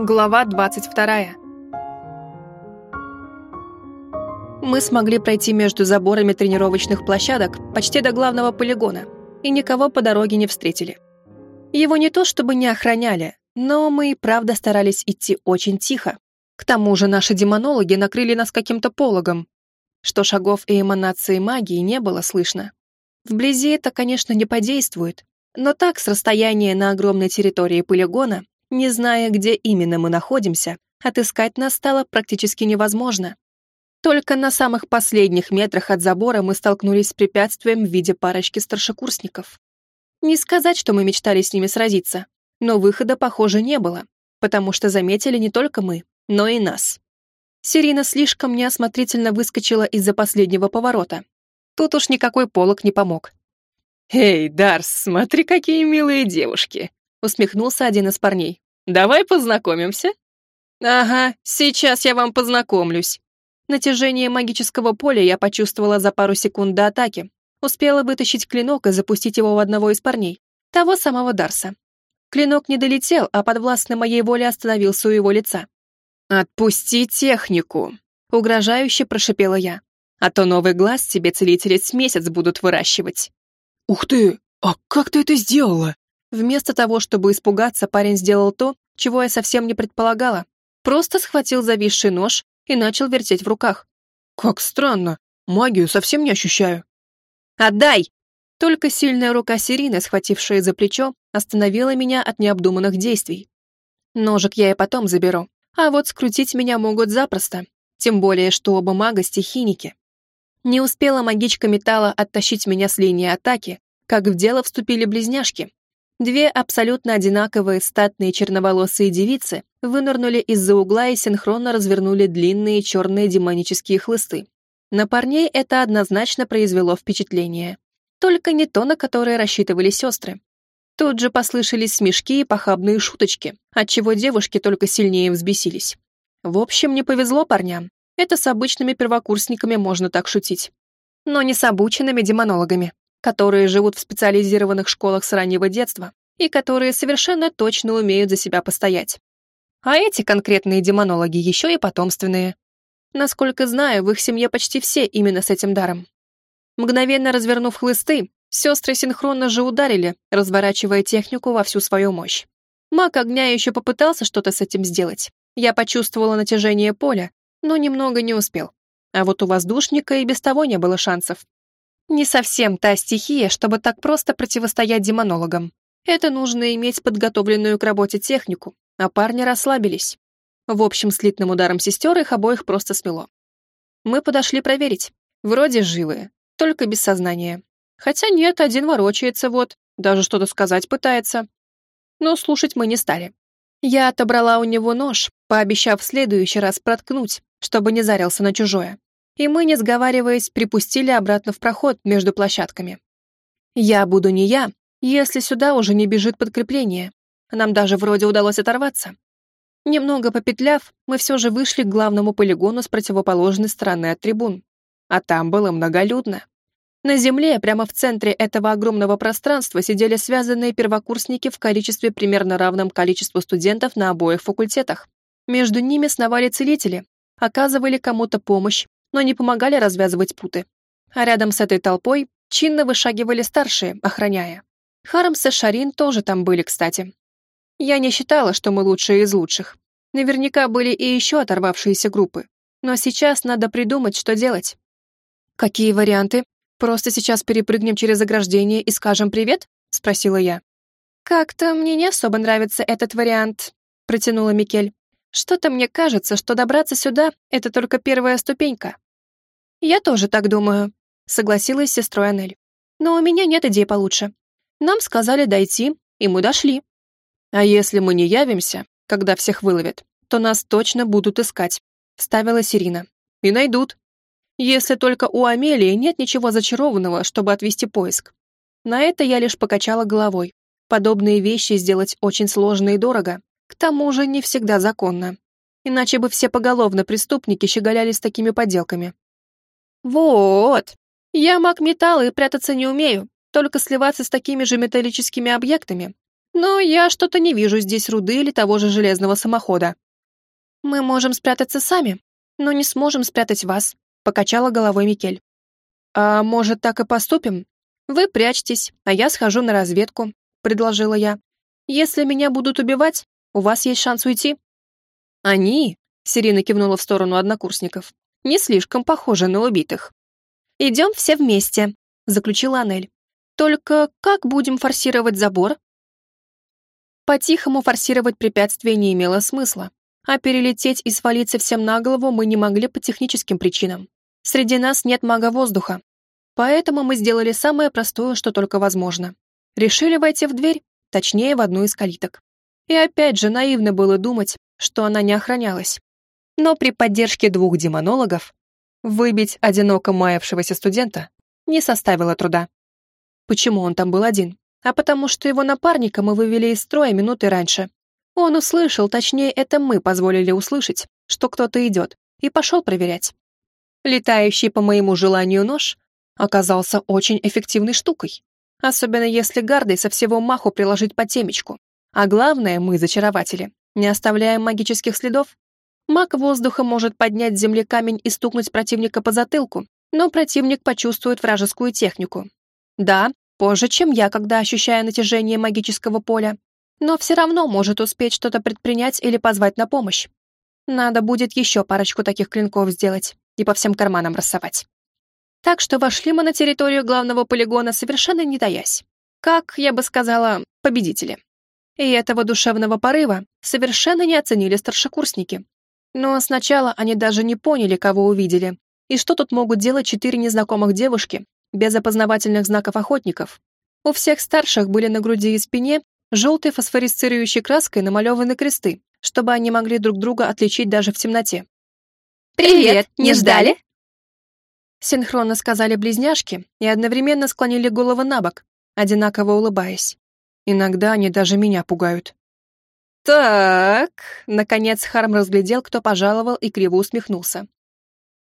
Глава 22. Мы смогли пройти между заборами тренировочных площадок почти до главного полигона и никого по дороге не встретили. Его не то чтобы не охраняли, но мы и правда старались идти очень тихо. К тому же наши демонологи накрыли нас каким-то пологом, что шагов и эманации магии не было слышно. Вблизи это, конечно, не подействует, но так, с расстояния на огромной территории полигона, не зная, где именно мы находимся, отыскать нас стало практически невозможно. Только на самых последних метрах от забора мы столкнулись с препятствием в виде парочки старшекурсников. Не сказать, что мы мечтали с ними сразиться, но выхода, похоже, не было, потому что заметили не только мы, но и нас. Сирина слишком неосмотрительно выскочила из-за последнего поворота. Тут уж никакой полок не помог. «Эй, Дарс, смотри, какие милые девушки!» усмехнулся один из парней. «Давай познакомимся?» «Ага, сейчас я вам познакомлюсь». Натяжение магического поля я почувствовала за пару секунд до атаки. Успела вытащить клинок и запустить его в одного из парней, того самого Дарса. Клинок не долетел, а подвластный моей воле остановился у его лица. «Отпусти технику!» — угрожающе прошипела я. «А то новый глаз тебе целители с месяц будут выращивать». «Ух ты! А как ты это сделала?» Вместо того, чтобы испугаться, парень сделал то, чего я совсем не предполагала. Просто схватил зависший нож и начал вертеть в руках. «Как странно. Магию совсем не ощущаю». «Отдай!» Только сильная рука Сирины, схватившая за плечо, остановила меня от необдуманных действий. Ножик я и потом заберу, а вот скрутить меня могут запросто, тем более, что оба мага стихийники. Не успела магичка металла оттащить меня с линии атаки, как в дело вступили близняшки, Две абсолютно одинаковые статные черноволосые девицы вынырнули из-за угла и синхронно развернули длинные черные демонические хлысты. На парней это однозначно произвело впечатление. Только не то, на которое рассчитывали сестры. Тут же послышались смешки и похабные шуточки, отчего девушки только сильнее взбесились. В общем, не повезло парням. Это с обычными первокурсниками можно так шутить. Но не с обученными демонологами которые живут в специализированных школах с раннего детства и которые совершенно точно умеют за себя постоять. А эти конкретные демонологи еще и потомственные. Насколько знаю, в их семье почти все именно с этим даром. Мгновенно развернув хлысты, сестры синхронно же ударили, разворачивая технику во всю свою мощь. Маг огня еще попытался что-то с этим сделать. Я почувствовала натяжение поля, но немного не успел. А вот у воздушника и без того не было шансов. Не совсем та стихия, чтобы так просто противостоять демонологам. Это нужно иметь подготовленную к работе технику, а парни расслабились. В общем, слитным ударом сестер их обоих просто смело. Мы подошли проверить. Вроде живые, только без сознания. Хотя нет, один ворочается вот, даже что-то сказать пытается. Но слушать мы не стали. Я отобрала у него нож, пообещав в следующий раз проткнуть, чтобы не зарился на чужое и мы, не сговариваясь, припустили обратно в проход между площадками. Я буду не я, если сюда уже не бежит подкрепление. Нам даже вроде удалось оторваться. Немного попетляв, мы все же вышли к главному полигону с противоположной стороны от трибун. А там было многолюдно. На земле, прямо в центре этого огромного пространства, сидели связанные первокурсники в количестве примерно равном количеству студентов на обоих факультетах. Между ними сновали целители, оказывали кому-то помощь, но не помогали развязывать путы. А рядом с этой толпой чинно вышагивали старшие, охраняя. Харамс и Шарин тоже там были, кстати. Я не считала, что мы лучшие из лучших. Наверняка были и еще оторвавшиеся группы. Но сейчас надо придумать, что делать. «Какие варианты? Просто сейчас перепрыгнем через ограждение и скажем привет?» — спросила я. «Как-то мне не особо нравится этот вариант», — протянула Микель. Что-то мне кажется, что добраться сюда — это только первая ступенька. Я тоже так думаю, согласилась с сестрой Анель. Но у меня нет идей получше. Нам сказали дойти, и мы дошли. А если мы не явимся, когда всех выловят, то нас точно будут искать, вставила Сирина. И найдут. Если только у Амелии нет ничего зачарованного, чтобы отвести поиск. На это я лишь покачала головой. Подобные вещи сделать очень сложно и дорого. К тому же не всегда законно. Иначе бы все поголовно преступники щеголяли с такими подделками. Вот! Я маг металла и прятаться не умею, только сливаться с такими же металлическими объектами. Но я что-то не вижу здесь руды или того же железного самохода. Мы можем спрятаться сами, но не сможем спрятать вас, покачала головой Микель. А может, так и поступим? Вы прячьтесь, а я схожу на разведку, предложила я. Если меня будут убивать, у вас есть шанс уйти. Они, Сирина кивнула в сторону однокурсников, не слишком похожи на убитых. Идем все вместе, заключила Анель. Только как будем форсировать забор? По-тихому форсировать препятствие не имело смысла, а перелететь и свалиться всем на голову мы не могли по техническим причинам. Среди нас нет мага воздуха. Поэтому мы сделали самое простое, что только возможно. Решили войти в дверь, точнее, в одну из калиток. И опять же, наивно было думать, что она не охранялась. Но при поддержке двух демонологов выбить одиноко маявшегося студента не составило труда. Почему он там был один? А потому что его напарника мы вывели из строя минуты раньше. Он услышал, точнее, это мы позволили услышать, что кто-то идет, и пошел проверять. Летающий по моему желанию нож оказался очень эффективной штукой, особенно если гардой со всего маху приложить по темечку. А главное, мы, зачарователи, не оставляем магических следов. Маг воздуха может поднять с земли камень и стукнуть противника по затылку, но противник почувствует вражескую технику, да, позже, чем я, когда ощущаю натяжение магического поля, но все равно может успеть что-то предпринять или позвать на помощь. Надо будет еще парочку таких клинков сделать и по всем карманам рассовать. Так что вошли мы на территорию главного полигона, совершенно не таясь. Как, я бы сказала, победители. И этого душевного порыва совершенно не оценили старшекурсники. Но сначала они даже не поняли, кого увидели, и что тут могут делать четыре незнакомых девушки без опознавательных знаков охотников. У всех старших были на груди и спине желтой фосфорисцирующей краской намалеваны кресты, чтобы они могли друг друга отличить даже в темноте. «Привет! Не ждали?» Синхронно сказали близняшки и одновременно склонили головы на бок, одинаково улыбаясь. Иногда они даже меня пугают. «Так...» — наконец Харм разглядел, кто пожаловал и криво усмехнулся.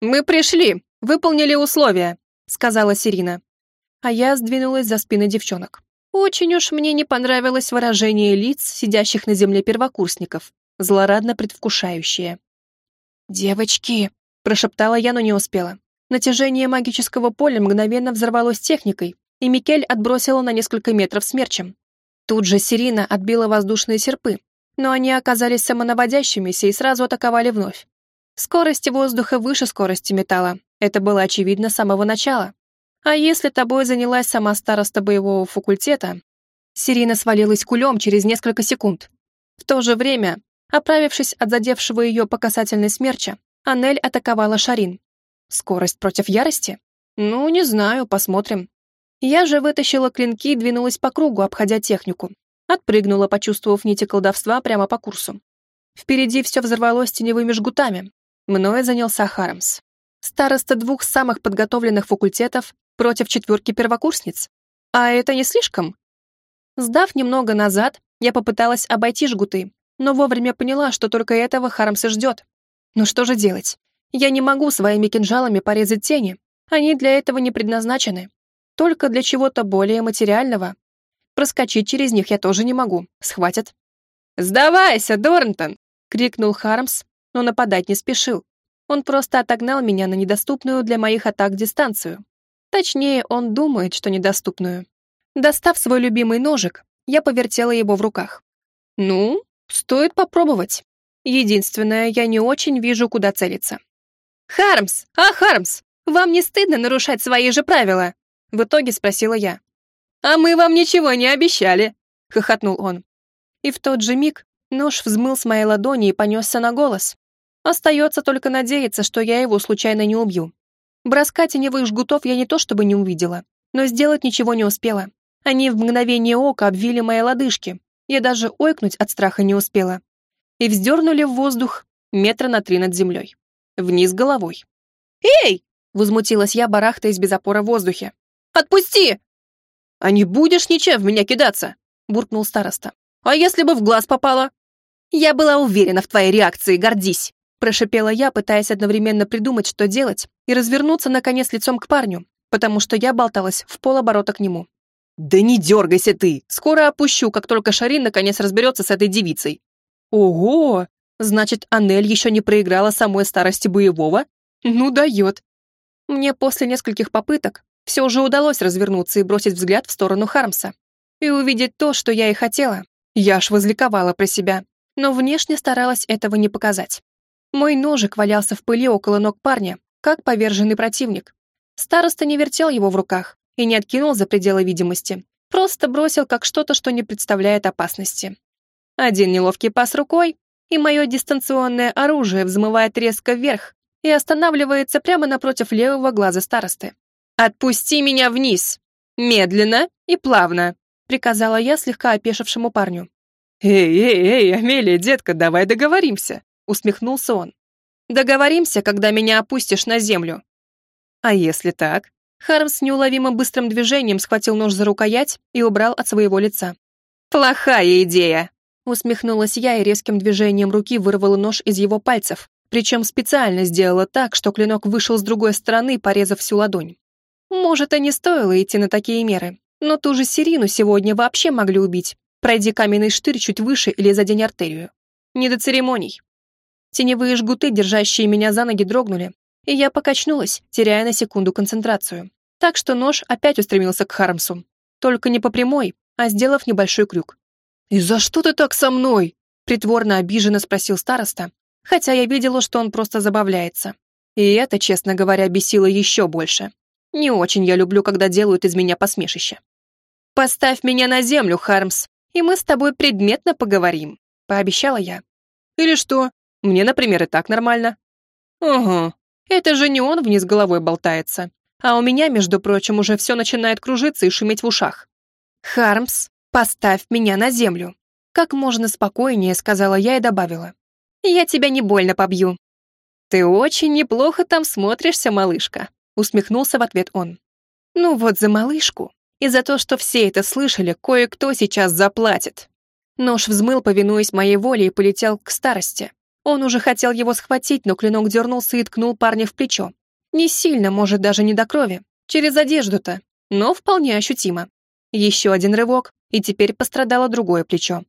«Мы пришли, выполнили условия», сказала Сирина. А я сдвинулась за спины девчонок. Очень уж мне не понравилось выражение лиц сидящих на земле первокурсников, злорадно предвкушающее. «Девочки!» – прошептала я, но не успела. Натяжение магического поля мгновенно взорвалось техникой, и Микель отбросила на несколько метров смерчем. Тут же Сирина отбила воздушные серпы, но они оказались самонаводящимися и сразу атаковали вновь. Скорость воздуха выше скорости металла, это было очевидно с самого начала. А если тобой занялась сама староста боевого факультета, Сирина свалилась кулем через несколько секунд. В то же время, оправившись от задевшего ее по касательной смерча, Анель атаковала Шарин. Скорость против ярости? Ну, не знаю, посмотрим. Я же вытащила клинки и двинулась по кругу, обходя технику. Отпрыгнула, почувствовав нити колдовства прямо по курсу. Впереди все взорвалось теневыми жгутами. Мною занялся Харамс. Староста двух самых подготовленных факультетов против четверки первокурсниц. А это не слишком? Сдав немного назад, я попыталась обойти жгуты, но вовремя поняла, что только этого Харамс и ждет. Но что же делать? Я не могу своими кинжалами порезать тени. Они для этого не предназначены. Только для чего-то более материального. Проскочить через них я тоже не могу. Схватят. «Сдавайся, Дорнтон!» — крикнул Хармс, но нападать не спешил. Он просто отогнал меня на недоступную для моих атак дистанцию. Точнее, он думает, что недоступную. Достав свой любимый ножик, я повертела его в руках. Ну, стоит попробовать. Единственное, я не очень вижу, куда целиться. «Хармс! А, Хармс! Вам не стыдно нарушать свои же правила?» В итоге спросила я. «А мы вам ничего не обещали!» — хохотнул он. И в тот же миг нож взмыл с моей ладони и понесся на голос. Остается только надеяться, что я его случайно не убью. Броска теневых жгутов я не то чтобы не увидела, но сделать ничего не успела. Они в мгновение ока обвили мои лодыжки. Я даже ойкнуть от страха не успела. И вздернули в воздух метра на три над землей. Вниз головой. «Эй!» — возмутилась я, барахтаясь без опора в воздухе. «Отпусти!» «А не будешь ничем в меня кидаться!» — буркнул староста. «А если бы в глаз попало?» «Я была уверена в твоей реакции, гордись!» Прошипела я, пытаясь одновременно придумать, что делать, и развернуться, наконец, лицом к парню, потому что я болталась в полоборота к нему. «Да не дергайся ты! Скоро опущу, как только Шарин наконец разберется с этой девицей». «Ого! Значит, Анель еще не проиграла самой старости боевого? Ну, дает!» Мне после нескольких попыток все же удалось развернуться и бросить взгляд в сторону Хармса. И увидеть то, что я и хотела. Я аж возликовала про себя, но внешне старалась этого не показать. Мой ножик валялся в пыли около ног парня, как поверженный противник. Староста не вертел его в руках и не откинул за пределы видимости, просто бросил как что-то, что не представляет опасности. Один неловкий пас рукой, и мое дистанционное оружие взмывает резко вверх и останавливается прямо напротив левого глаза старосты. «Отпусти меня вниз! Медленно и плавно!» приказала я слегка опешившему парню. «Эй, эй, эй, Амелия, детка, давай договоримся!» усмехнулся он. «Договоримся, когда меня опустишь на землю». «А если так?» Хармс неуловимо быстрым движением схватил нож за рукоять и убрал от своего лица. «Плохая идея!» Усмехнулась я и резким движением руки вырвала нож из его пальцев, причем специально сделала так, что клинок вышел с другой стороны, порезав всю ладонь. Может, и не стоило идти на такие меры, но ту же Сирину сегодня вообще могли убить, пройди каменный штырь чуть выше или задень артерию. Не до церемоний. Теневые жгуты, держащие меня за ноги, дрогнули, и я покачнулась, теряя на секунду концентрацию. Так что нож опять устремился к Хармсу. Только не по прямой, а сделав небольшой крюк. «И за что ты так со мной?» Притворно обиженно спросил староста, хотя я видела, что он просто забавляется. И это, честно говоря, бесило еще больше. Не очень я люблю, когда делают из меня посмешище. «Поставь меня на землю, Хармс, и мы с тобой предметно поговорим», — пообещала я. «Или что? Мне, например, и так нормально». «Угу, это же не он вниз головой болтается, а у меня, между прочим, уже все начинает кружиться и шуметь в ушах». «Хармс, поставь меня на землю», — как можно спокойнее сказала я и добавила. «Я тебя не больно побью». «Ты очень неплохо там смотришься, малышка», — усмехнулся в ответ он. «Ну вот за малышку и за то, что все это слышали, кое-кто сейчас заплатит». Нож взмыл, повинуясь моей воле, и полетел к старости. Он уже хотел его схватить, но клинок дернулся и ткнул парня в плечо. Не сильно, может, даже не до крови. Через одежду-то, но вполне ощутимо. Еще один рывок, и теперь пострадало другое плечо.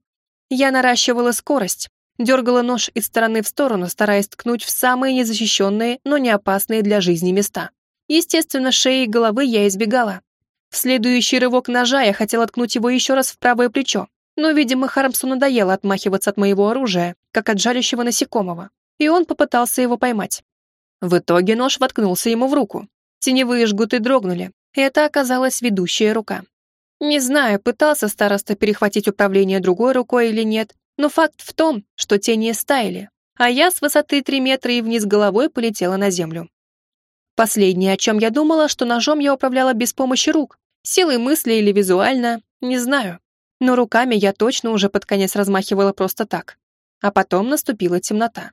Я наращивала скорость, дергала нож из стороны в сторону, стараясь ткнуть в самые незащищенные, но не опасные для жизни места. Естественно, шеи и головы я избегала. В следующий рывок ножа я хотела ткнуть его еще раз в правое плечо, но, видимо, Хармсу надоело отмахиваться от моего оружия, как от жалящего насекомого, и он попытался его поймать. В итоге нож воткнулся ему в руку. Теневые жгуты дрогнули, и это оказалась ведущая рука. Не знаю, пытался староста перехватить управление другой рукой или нет, но факт в том, что тени стаяли, а я с высоты 3 метра и вниз головой полетела на землю. Последнее, о чем я думала, что ножом я управляла без помощи рук, силой мысли или визуально, не знаю но руками я точно уже под конец размахивала просто так. А потом наступила темнота.